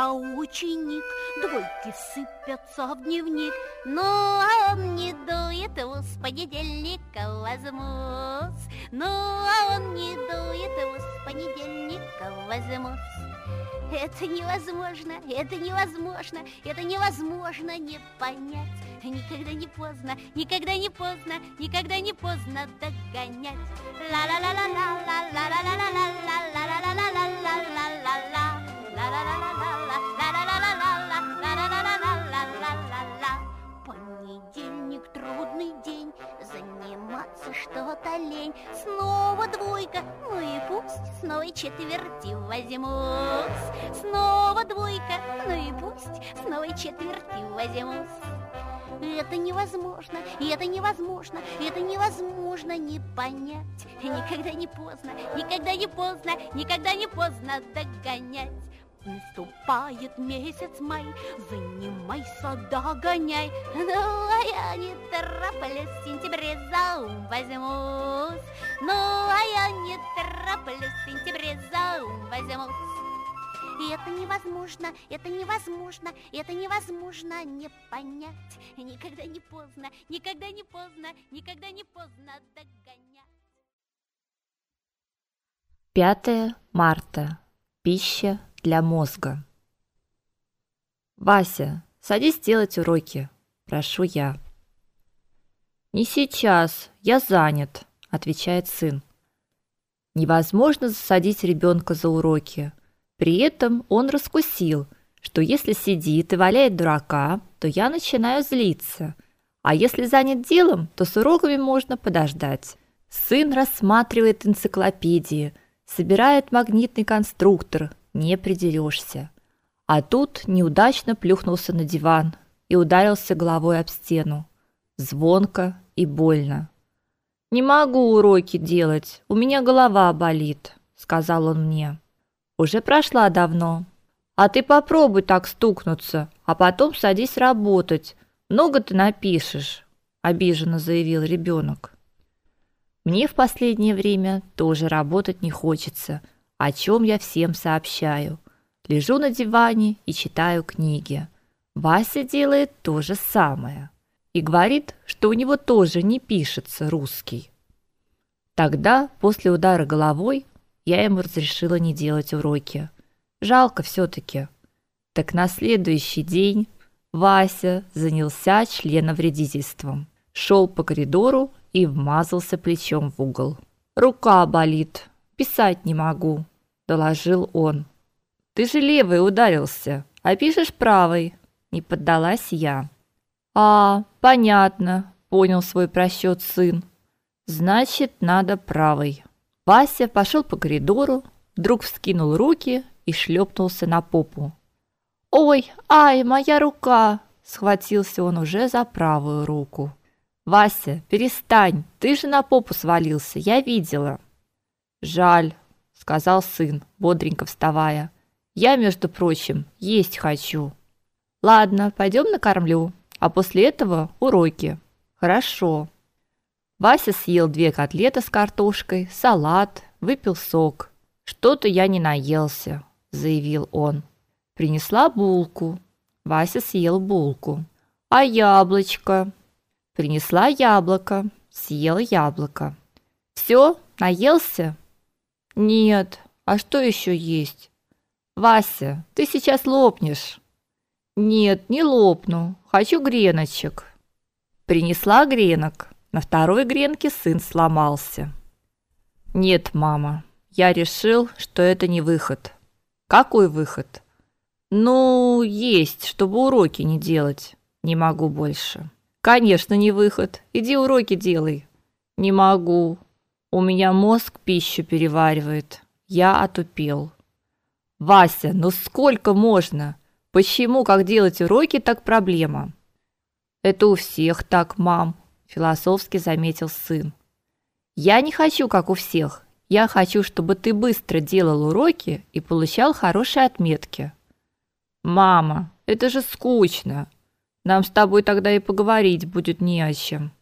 за ученик, двойки сыпятся в дневник. Но он не дует, с понедельника возьмусь. А он не дует, с понедельника возьмусь. Это невозможно, это невозможно, это невозможно не понять. Никогда не поздно, никогда не поздно, никогда не поздно догонять. Понедельник трудный день, заниматься что-то лень. Снова двойка, ну и пусть с новой четверти возьмусь. Снова двойка, ну и пусть с новой четверти возьмусь. Это невозможно, это невозможно, это невозможно не понять. Никогда не поздно, никогда не поздно, никогда не поздно догонять. Наступает месяц май, занимайся, догоняй. Ну, а я не тороплюсь, в сентябре за ум возьмусь. Ну, а я не тороплюсь, в сентябре за ум возьмусь. И это невозможно, это невозможно, это невозможно не понять. Никогда не поздно, никогда не поздно, никогда не поздно догонять. 5 марта. Пища для мозга. Вася, садись делать уроки, прошу я. Не сейчас, я занят, отвечает сын. Невозможно засадить ребенка за уроки. При этом он раскусил, что если сидит и валяет дурака, то я начинаю злиться. А если занят делом, то с уроками можно подождать. Сын рассматривает энциклопедии, собирает магнитный конструктор, не придерешься. А тут неудачно плюхнулся на диван и ударился головой об стену. Звонко и больно. Не могу уроки делать, у меня голова болит, сказал он мне уже прошла давно. А ты попробуй так стукнуться, а потом садись работать. Много ты напишешь, обиженно заявил ребенок. Мне в последнее время тоже работать не хочется, о чем я всем сообщаю. Лежу на диване и читаю книги. Вася делает то же самое и говорит, что у него тоже не пишется русский. Тогда, после удара головой, я ему разрешила не делать уроки. Жалко все таки Так на следующий день Вася занялся членовредительством. Шел по коридору и вмазался плечом в угол. Рука болит, писать не могу, доложил он. Ты же левой ударился, а пишешь правой, не поддалась я. А, понятно, понял свой просчет сын. Значит, надо правой. Вася пошел по коридору, вдруг вскинул руки и шлепнулся на попу. Ой, ай, моя рука, схватился он уже за правую руку. Вася, перестань, ты же на попу свалился, я видела. Жаль, сказал сын, бодренько вставая. Я, между прочим, есть хочу. Ладно, пойдем накормлю, а после этого уроки. Хорошо. Вася съел две котлеты с картошкой, салат, выпил сок. Что-то я не наелся, заявил он. Принесла булку. Вася съел булку. А яблочко? Принесла яблоко. Съел яблоко. Все, наелся? Нет. А что еще есть? Вася, ты сейчас лопнешь. Нет, не лопну. Хочу греночек. Принесла гренок. На второй гренке сын сломался. Нет, мама, я решил, что это не выход. Какой выход? Ну, есть, чтобы уроки не делать. Не могу больше. Конечно, не выход. Иди уроки делай. Не могу. У меня мозг пищу переваривает. Я отупел. Вася, ну сколько можно? Почему, как делать уроки, так проблема? Это у всех так, мам философски заметил сын. Я не хочу, как у всех. Я хочу, чтобы ты быстро делал уроки и получал хорошие отметки. Мама, это же скучно. Нам с тобой тогда и поговорить будет не о чем.